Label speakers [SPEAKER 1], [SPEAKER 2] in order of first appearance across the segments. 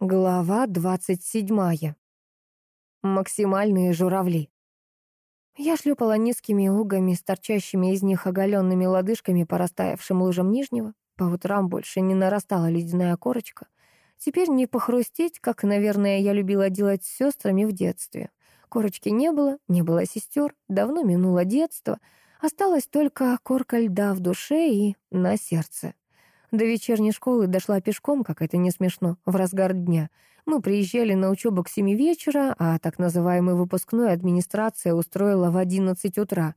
[SPEAKER 1] Глава двадцать седьмая. Максимальные журавли. Я шлепала низкими угами с торчащими из них оголенными лодыжками по растаявшим лужам нижнего. По утрам больше не нарастала ледяная корочка. Теперь не похрустеть, как, наверное, я любила делать с сестрами в детстве. Корочки не было, не было сестер, давно минуло детство. Осталась только корка льда в душе и на сердце. До вечерней школы дошла пешком, как это не смешно, в разгар дня. Мы приезжали на учебу к семи вечера, а так называемый выпускной администрация устроила в одиннадцать утра.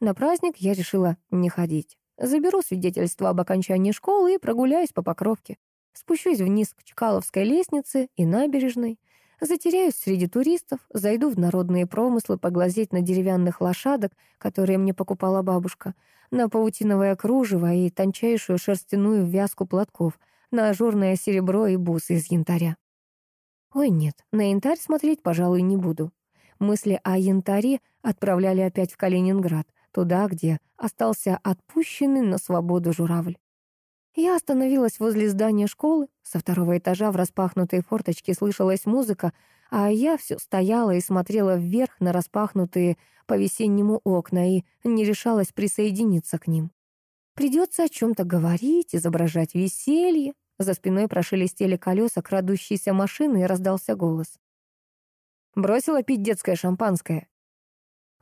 [SPEAKER 1] На праздник я решила не ходить. Заберу свидетельство об окончании школы и прогуляюсь по Покровке. Спущусь вниз к Чкаловской лестнице и набережной. Затеряюсь среди туристов, зайду в народные промыслы поглазеть на деревянных лошадок, которые мне покупала бабушка, на паутиновое кружево и тончайшую шерстяную вязку платков, на ажурное серебро и бусы из янтаря. Ой, нет, на янтарь смотреть, пожалуй, не буду. Мысли о янтаре отправляли опять в Калининград, туда, где остался отпущенный на свободу журавль. Я остановилась возле здания школы. Со второго этажа в распахнутой форточке слышалась музыка, а я все стояла и смотрела вверх на распахнутые по-весеннему окна и не решалась присоединиться к ним. Придется о чем-то говорить, изображать веселье. За спиной прошелестели колеса крадущейся машины и раздался голос. «Бросила пить детское шампанское?»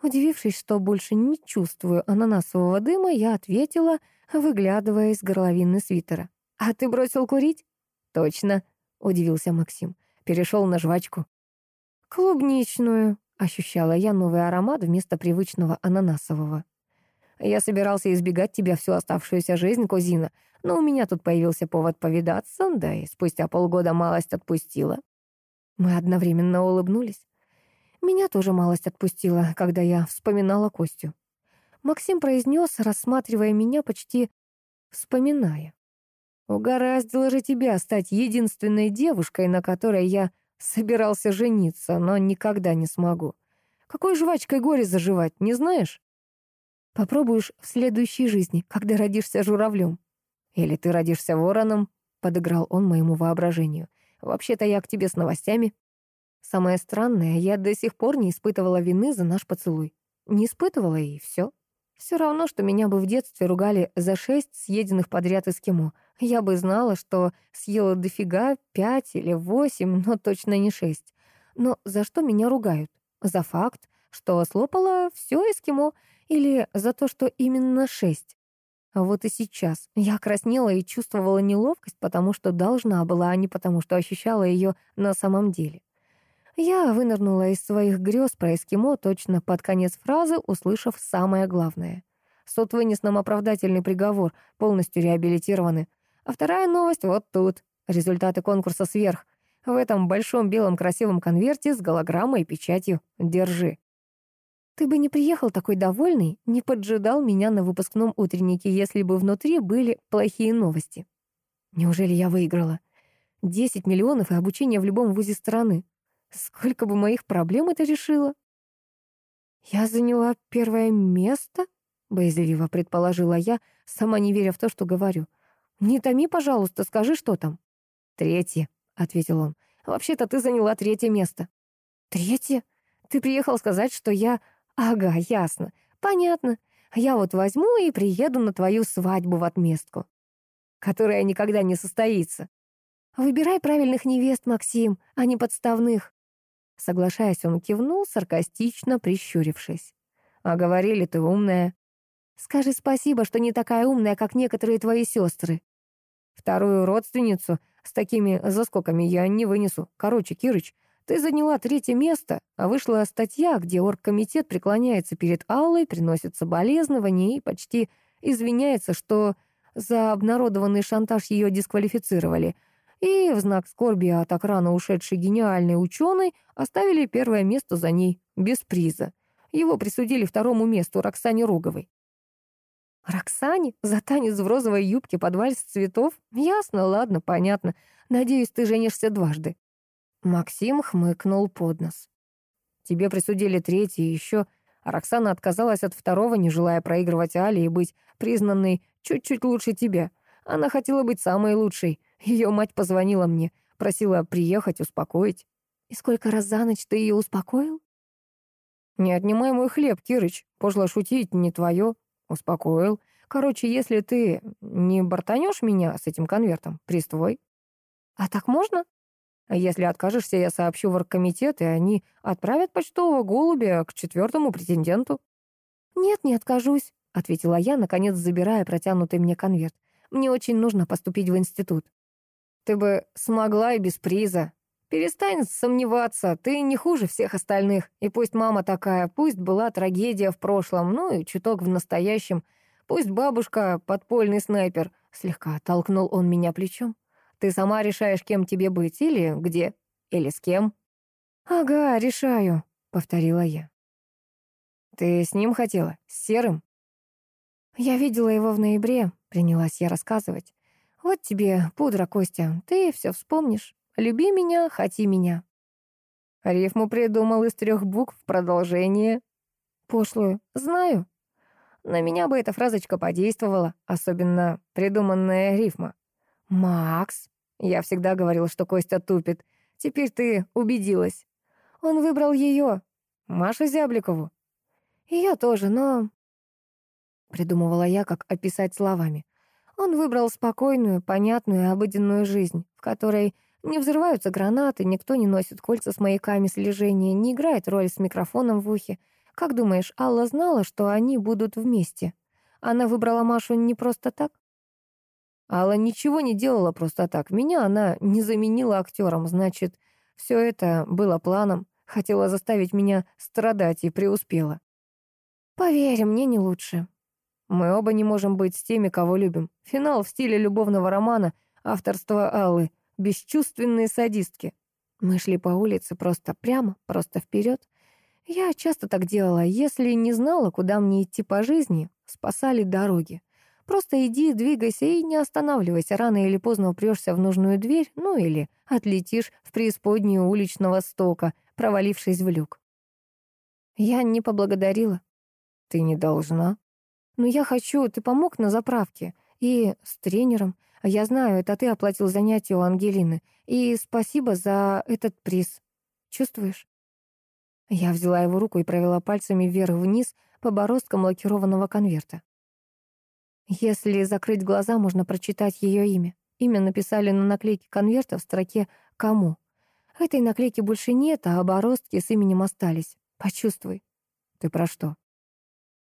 [SPEAKER 1] Удивившись, что больше не чувствую ананасового дыма, я ответила — выглядывая из горловины свитера. «А ты бросил курить?» «Точно», — удивился Максим. Перешел на жвачку. «Клубничную», — ощущала я новый аромат вместо привычного ананасового. «Я собирался избегать тебя всю оставшуюся жизнь, кузина, но у меня тут появился повод повидаться, да и спустя полгода малость отпустила». Мы одновременно улыбнулись. Меня тоже малость отпустила, когда я вспоминала Костю. Максим произнес, рассматривая меня, почти вспоминая. «Угораздило же тебя стать единственной девушкой, на которой я собирался жениться, но никогда не смогу. Какой жвачкой горе заживать, не знаешь? Попробуешь в следующей жизни, когда родишься журавлем. Или ты родишься вороном, — подыграл он моему воображению. Вообще-то я к тебе с новостями. Самое странное, я до сих пор не испытывала вины за наш поцелуй. Не испытывала, и все. Все равно, что меня бы в детстве ругали за шесть съеденных подряд эскимо. Я бы знала, что съела дофига пять или восемь, но точно не шесть. Но за что меня ругают? За факт, что слопала все эскимо или за то, что именно шесть? Вот и сейчас я краснела и чувствовала неловкость, потому что должна была, а не потому что ощущала ее на самом деле. Я вынырнула из своих грез про эскимо точно под конец фразы, услышав самое главное. Суд вынес нам оправдательный приговор, полностью реабилитированы. А вторая новость вот тут. Результаты конкурса сверх. В этом большом белом красивом конверте с голограммой и печатью. Держи. Ты бы не приехал такой довольный, не поджидал меня на выпускном утреннике, если бы внутри были плохие новости. Неужели я выиграла? Десять миллионов и обучение в любом вузе страны. Сколько бы моих проблем это решило? Я заняла первое место? Боязливо предположила я, сама не веря в то, что говорю. Не томи, пожалуйста, скажи, что там. Третье, ответил он. Вообще-то ты заняла третье место. Третье? Ты приехал сказать, что я... Ага, ясно. Понятно. Я вот возьму и приеду на твою свадьбу в отместку, которая никогда не состоится. Выбирай правильных невест, Максим, а не подставных. Соглашаясь, он кивнул, саркастично прищурившись. «А говорили, ты умная». «Скажи спасибо, что не такая умная, как некоторые твои сестры». «Вторую родственницу с такими заскоками я не вынесу. Короче, Кирыч, ты заняла третье место, а вышла статья, где оргкомитет преклоняется перед Аллой, приносит соболезнования и почти извиняется, что за обнародованный шантаж ее дисквалифицировали — и в знак скорби от так ушедшей гениальной ученой оставили первое место за ней, без приза. Его присудили второму месту Роксане Роговой. «Роксане? За танец в розовой юбке под вальс цветов? Ясно, ладно, понятно. Надеюсь, ты женишься дважды». Максим хмыкнул под нос. «Тебе присудили третье еще, Роксана отказалась от второго, не желая проигрывать Али и быть признанной чуть-чуть лучше тебя. Она хотела быть самой лучшей. Ее мать позвонила мне, Просила приехать, успокоить. И сколько раз за ночь ты ее успокоил? Не отнимай мой хлеб, Кирыч. Пошло шутить не твое. Успокоил. Короче, если ты не бортанешь меня с этим конвертом, приствой. А так можно? А если откажешься, я сообщу в оргкомитет, и они отправят почтового голубя к четвертому претенденту. Нет, не откажусь, ответила я, наконец забирая протянутый мне конверт. Мне очень нужно поступить в институт. Ты бы смогла и без приза. Перестань сомневаться, ты не хуже всех остальных. И пусть мама такая, пусть была трагедия в прошлом, ну и чуток в настоящем. Пусть бабушка подпольный снайпер. Слегка толкнул он меня плечом. Ты сама решаешь, кем тебе быть, или где, или с кем. Ага, решаю, повторила я. Ты с ним хотела? С серым? Я видела его в ноябре, принялась я рассказывать. Вот тебе пудра, Костя, ты все вспомнишь. Люби меня, хоти меня. Рифму придумал из трех букв продолжение. Пошлую. Знаю. На меня бы эта фразочка подействовала, особенно придуманная рифма. «Макс», я всегда говорил, что Костя тупит. Теперь ты убедилась. Он выбрал ее, Машу Зябликову. Я тоже, но... Придумывала я, как описать словами. Он выбрал спокойную, понятную, обыденную жизнь, в которой не взрываются гранаты, никто не носит кольца с маяками слежения, не играет роль с микрофоном в ухе. Как думаешь, Алла знала, что они будут вместе? Она выбрала Машу не просто так? Алла ничего не делала просто так. Меня она не заменила актером, значит, все это было планом. Хотела заставить меня страдать и преуспела. Поверь, мне не лучше. Мы оба не можем быть с теми, кого любим. Финал в стиле любовного романа, авторства Аллы, бесчувственные садистки. Мы шли по улице просто прямо, просто вперед. Я часто так делала. Если не знала, куда мне идти по жизни, спасали дороги. Просто иди, двигайся и не останавливайся. Рано или поздно упрешься в нужную дверь, ну или отлетишь в преисподнюю уличного стока, провалившись в люк. Я не поблагодарила. Ты не должна. «Ну я хочу, ты помог на заправке. И с тренером. Я знаю, это ты оплатил занятия у Ангелины. И спасибо за этот приз. Чувствуешь?» Я взяла его руку и провела пальцами вверх-вниз по бороздкам лакированного конверта. Если закрыть глаза, можно прочитать ее имя. Имя написали на наклейке конверта в строке «Кому?». Этой наклейки больше нет, а бороздки с именем остались. Почувствуй. Ты про что?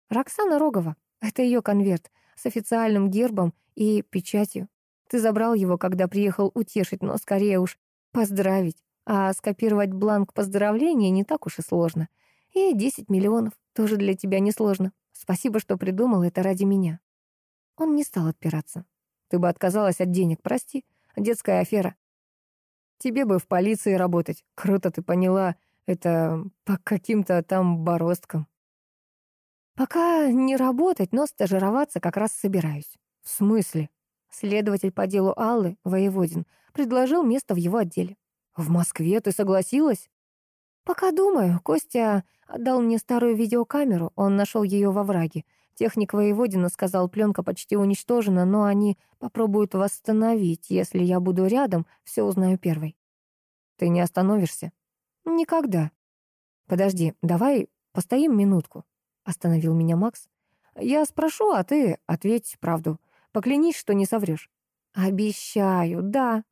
[SPEAKER 1] Роксана Рогова. Это ее конверт с официальным гербом и печатью. Ты забрал его, когда приехал утешить, но скорее уж поздравить. А скопировать бланк поздравления не так уж и сложно. И 10 миллионов тоже для тебя несложно. Спасибо, что придумал это ради меня. Он не стал отпираться. Ты бы отказалась от денег, прости. Детская афера. Тебе бы в полиции работать. Круто ты поняла. Это по каким-то там бороздкам. Пока не работать, но стажироваться как раз собираюсь. В смысле? Следователь по делу Аллы, Воеводин, предложил место в его отделе. В Москве ты согласилась? Пока думаю. Костя отдал мне старую видеокамеру, он нашел ее во враге. Техник Воеводина сказал, пленка почти уничтожена, но они попробуют восстановить. Если я буду рядом, все узнаю первой. Ты не остановишься? Никогда. Подожди, давай постоим минутку. Остановил меня Макс. «Я спрошу, а ты ответь правду. Поклянись, что не соврешь». «Обещаю, да».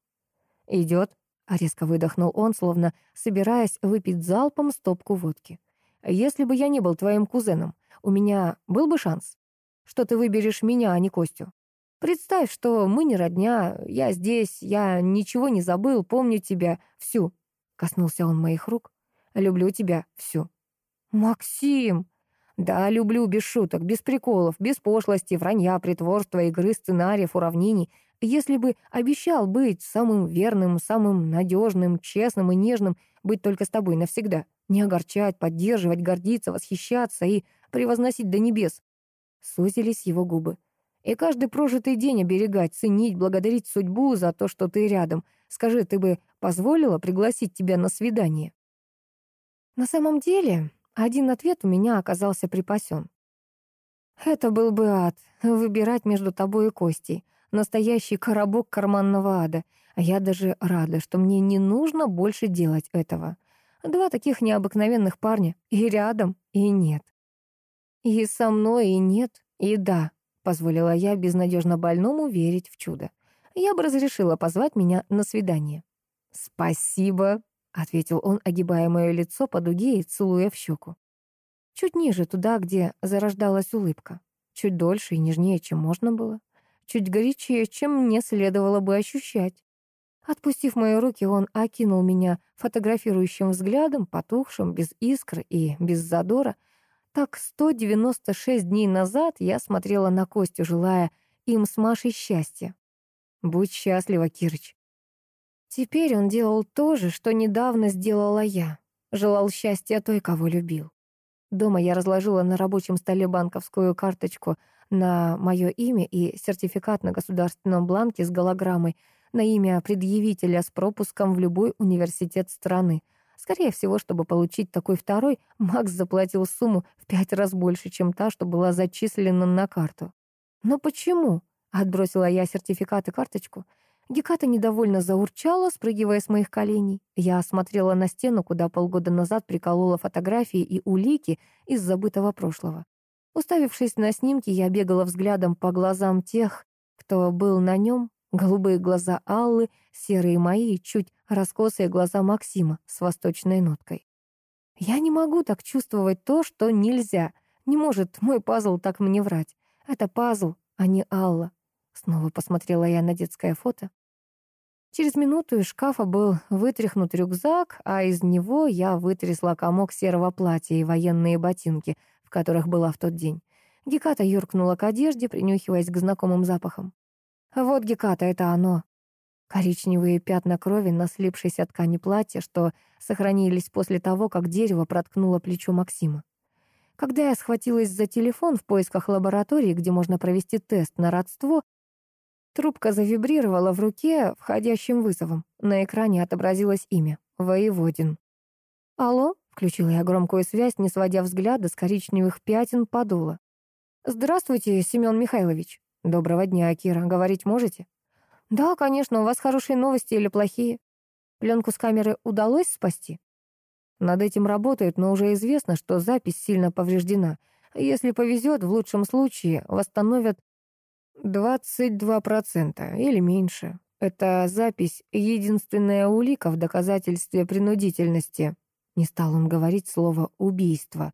[SPEAKER 1] «Идет», — резко выдохнул он, словно собираясь выпить залпом стопку водки. «Если бы я не был твоим кузеном, у меня был бы шанс, что ты выберешь меня, а не Костю. Представь, что мы не родня, я здесь, я ничего не забыл, помню тебя всю». Коснулся он моих рук. «Люблю тебя всю». «Максим!» Да, люблю без шуток, без приколов, без пошлости, вранья, притворства, игры, сценариев, уравнений. Если бы обещал быть самым верным, самым надежным, честным и нежным, быть только с тобой навсегда, не огорчать, поддерживать, гордиться, восхищаться и превозносить до небес. Сузились его губы. И каждый прожитый день оберегать, ценить, благодарить судьбу за то, что ты рядом. Скажи, ты бы позволила пригласить тебя на свидание? На самом деле, один ответ у меня оказался припасен. Это был бы ад, выбирать между тобой и Костей. Настоящий коробок карманного ада. Я даже рада, что мне не нужно больше делать этого. Два таких необыкновенных парня. И рядом, и нет. И со мной, и нет, и да, позволила я безнадежно больному верить в чудо. Я бы разрешила позвать меня на свидание. «Спасибо», — ответил он, огибая мое лицо по дуге и целуя в щеку. Чуть ниже, туда, где зарождалась улыбка. Чуть дольше и нежнее, чем можно было. Чуть горячее, чем мне следовало бы ощущать. Отпустив мои руки, он окинул меня фотографирующим взглядом, потухшим, без искр и без задора. Так 196 дней назад я смотрела на Костю, желая им с Машей счастья. Будь счастлива, Кирыч. Теперь он делал то же, что недавно сделала я. Желал счастья той, кого любил. Дома я разложила на рабочем столе банковскую карточку на мое имя и сертификат на государственном бланке с голограммой — на имя предъявителя с пропуском в любой университет страны. Скорее всего, чтобы получить такой второй, Макс заплатил сумму в пять раз больше, чем та, что была зачислена на карту. «Но почему?» — отбросила я сертификат и карточку. Геката недовольно заурчала, спрыгивая с моих коленей. Я смотрела на стену, куда полгода назад приколола фотографии и улики из забытого прошлого. Уставившись на снимки, я бегала взглядом по глазам тех, кто был на нем, Голубые глаза Аллы, серые мои чуть раскосые глаза Максима с восточной ноткой. Я не могу так чувствовать то, что нельзя. Не может мой пазл так мне врать. Это пазл, а не Алла. Снова посмотрела я на детское фото. Через минуту из шкафа был вытряхнут рюкзак, а из него я вытрясла комок серого платья и военные ботинки, в которых была в тот день. Геката юркнула к одежде, принюхиваясь к знакомым запахам. Вот Геката, это оно. Коричневые пятна крови на слипшейся ткани платья, что сохранились после того, как дерево проткнуло плечо Максима. Когда я схватилась за телефон в поисках лаборатории, где можно провести тест на родство, трубка завибрировала в руке входящим вызовом. На экране отобразилось имя — Воеводин. «Алло?» — включила я громкую связь, не сводя взгляда с коричневых пятен подула. «Здравствуйте, Семен Михайлович». «Доброго дня, Кира. Говорить можете?» «Да, конечно. У вас хорошие новости или плохие? Пленку с камеры удалось спасти?» Над этим работают, но уже известно, что запись сильно повреждена. Если повезет, в лучшем случае восстановят 22% или меньше. Эта запись — единственная улика в доказательстве принудительности. Не стал он говорить слово «убийство»,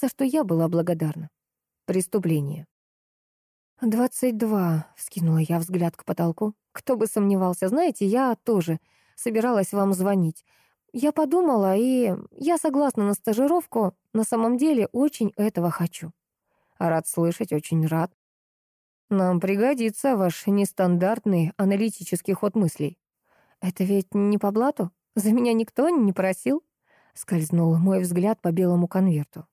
[SPEAKER 1] за что я была благодарна. Преступление. «Двадцать два», — вскинула я взгляд к потолку. «Кто бы сомневался, знаете, я тоже собиралась вам звонить. Я подумала, и я согласна на стажировку, на самом деле очень этого хочу». «Рад слышать, очень рад. Нам пригодится ваш нестандартный аналитический ход мыслей». «Это ведь не по блату? За меня никто не просил?» Скользнул мой взгляд по белому конверту.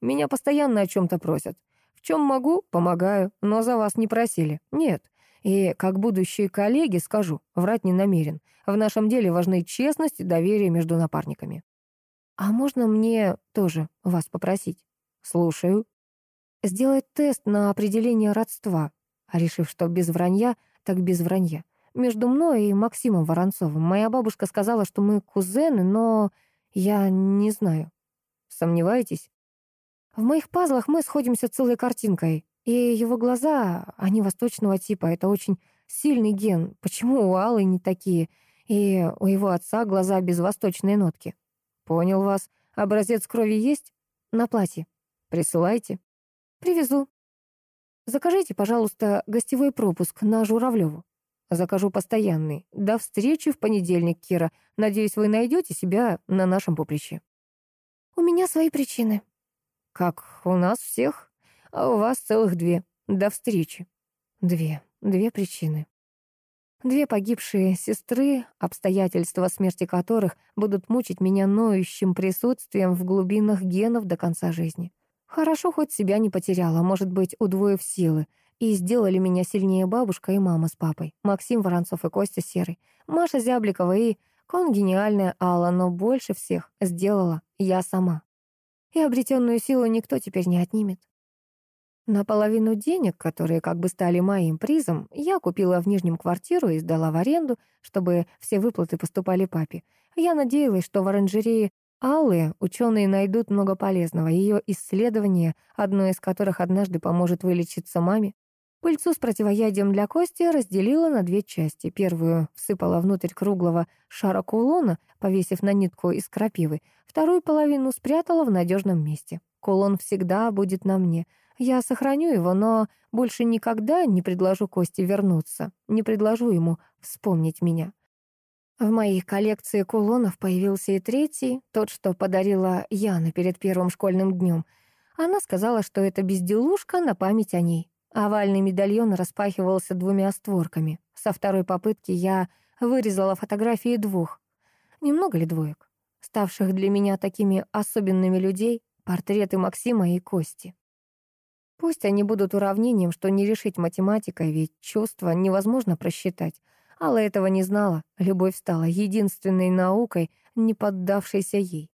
[SPEAKER 1] «Меня постоянно о чем-то просят. В чем могу, помогаю, но за вас не просили. Нет. И как будущие коллеги скажу, врать не намерен. В нашем деле важны честность и доверие между напарниками. А можно мне тоже вас попросить? Слушаю. Сделать тест на определение родства. Решив, что без вранья, так без вранья. Между мной и Максимом Воронцовым. Моя бабушка сказала, что мы кузены, но я не знаю. Сомневаетесь? В моих пазлах мы сходимся целой картинкой. И его глаза, они восточного типа. Это очень сильный ген. Почему у Аллы не такие? И у его отца глаза без восточной нотки. Понял вас. Образец крови есть? На платье. Присылайте. Привезу. Закажите, пожалуйста, гостевой пропуск на Журавлеву. Закажу постоянный. До встречи в понедельник, Кира. Надеюсь, вы найдете себя на нашем поприще. У меня свои причины, как у нас всех, а у вас целых две. До встречи. Две. Две причины. Две погибшие сестры, обстоятельства смерти которых будут мучить меня ноющим присутствием в глубинах генов до конца жизни. Хорошо, хоть себя не потеряла, может быть, удвоив силы, и сделали меня сильнее бабушка и мама с папой, Максим Воронцов и Костя Серый, Маша Зябликова и конгениальная Алла, но больше всех сделала я сама и обретенную силу никто теперь не отнимет. Наполовину денег, которые как бы стали моим призом, я купила в Нижнем квартиру и сдала в аренду, чтобы все выплаты поступали папе. Я надеялась, что в оранжерее Аллы ученые найдут много полезного. Ее исследование, одно из которых однажды поможет вылечиться маме. Пыльцу с противоядием для кости разделила на две части. Первую всыпала внутрь круглого шара кулона, повесив на нитку из крапивы. Вторую половину спрятала в надежном месте. Кулон всегда будет на мне. Я сохраню его, но больше никогда не предложу Косте вернуться. Не предложу ему вспомнить меня. В моей коллекции кулонов появился и третий, тот, что подарила Яна перед первым школьным днем. Она сказала, что это безделушка на память о ней. Овальный медальон распахивался двумя створками. Со второй попытки я вырезала фотографии двух. Немного ли двоек? Ставших для меня такими особенными людей, портреты Максима и Кости. Пусть они будут уравнением, что не решить математикой, ведь чувства невозможно просчитать. Алла этого не знала. Любовь стала единственной наукой, не поддавшейся ей.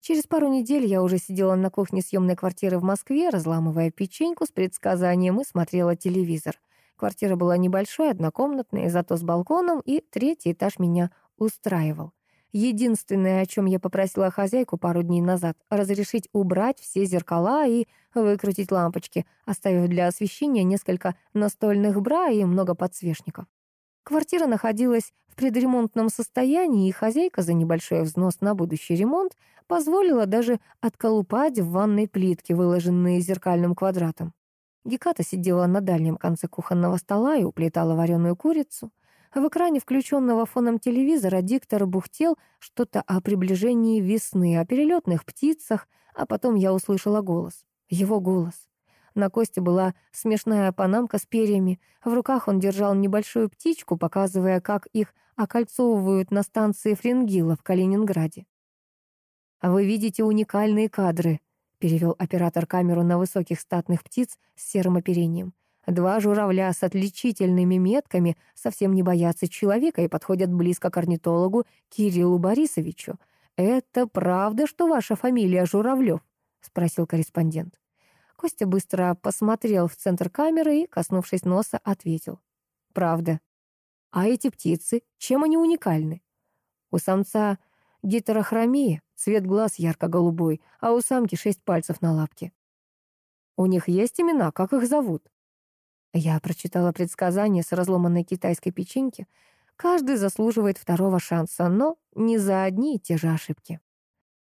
[SPEAKER 1] Через пару недель я уже сидела на кухне съемной квартиры в Москве, разламывая печеньку с предсказанием и смотрела телевизор. Квартира была небольшой, однокомнатной, зато с балконом, и третий этаж меня устраивал. Единственное, о чем я попросила хозяйку пару дней назад, разрешить убрать все зеркала и выкрутить лампочки, оставив для освещения несколько настольных бра и много подсвечников. Квартира находилась в предремонтном состоянии, и хозяйка за небольшой взнос на будущий ремонт позволила даже отколупать в ванной плитки, выложенные зеркальным квадратом. Геката сидела на дальнем конце кухонного стола и уплетала вареную курицу. В экране включенного фоном телевизора диктор бухтел что-то о приближении весны, о перелетных птицах, а потом я услышала голос. Его голос. На Косте была смешная панамка с перьями. В руках он держал небольшую птичку, показывая, как их окольцовывают на станции Фрингила в Калининграде. «А «Вы видите уникальные кадры», — перевел оператор камеру на высоких статных птиц с серым оперением. Два журавля с отличительными метками совсем не боятся человека и подходят близко к орнитологу Кириллу Борисовичу. «Это правда, что ваша фамилия Журавлев?» — спросил корреспондент. Костя быстро посмотрел в центр камеры и, коснувшись носа, ответил. «Правда. А эти птицы, чем они уникальны? У самца гетерохромия, цвет глаз ярко-голубой, а у самки шесть пальцев на лапке. У них есть имена, как их зовут?» Я прочитала предсказание с разломанной китайской печеньки. Каждый заслуживает второго шанса, но не за одни и те же ошибки.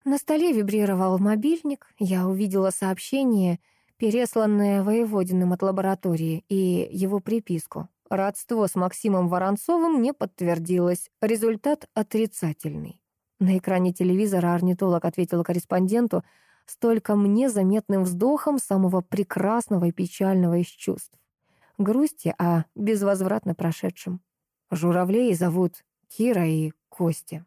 [SPEAKER 1] На столе вибрировал мобильник, я увидела сообщение — пересланное воеводиным от лаборатории, и его приписку. Родство с Максимом Воронцовым не подтвердилось, результат отрицательный. На экране телевизора орнитолог ответил корреспонденту столько мне заметным вздохом самого прекрасного и печального из чувств. Грусти о безвозвратно прошедшем. Журавлей зовут Кира и Костя.